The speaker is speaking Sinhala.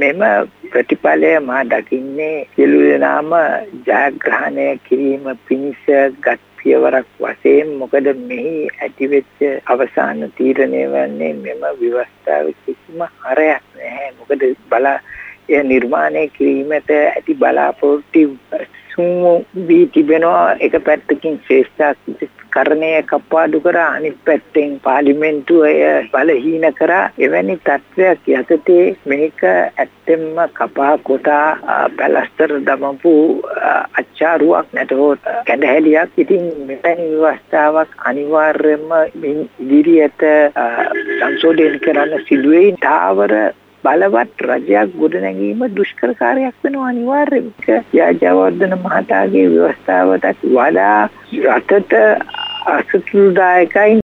මෙම ප්‍රතිඵලය මා දකින්නේ සියලු දෙනාම ජයග්‍රහණය කිරීම පිණිස ගත් පියවරක් වශයෙන් මොකද මෙහි ඇතිවෙච්ච අවසාන තීරණය වන්නේ මෙම ව්‍යවස්ථාවේ කිසිම හරයක් නැහැ. මොකද බලා එය නිර්මාණය කිරීමට ඇති බලාපොරොත්තු සුමු වී තිබෙනවා. එක පැත්තකින් ශ්‍රේෂ්ඨ කරණය කප්පාදු කර අනිත් පැත්තෙන් පාර්ලිමේන්තුව එය බලහීන කරා එවැනි තත්ත්වයක් යටතේ මේක ඇත්තෙන්ම කපා කොටා පැලස්තර දමපු අච්චාරුවක් නැතහොත් කැඳහැලියක් ඉතින් මෙවැනි ව්‍යවස්ථාවක් අනිවාර්යයෙන්ම ඉදිරියට සංශෝධනය කරන්න සිදුවේ තාවර බලවත් රජයක් ගොඩනැගීම දුෂ්කර කාර්යයක් වෙනවා අනිවාර්යයෙන්ම. යාජවර්ධන මහතාගේ ව්‍යවස්ථාවට වඩා රටට hospital die kind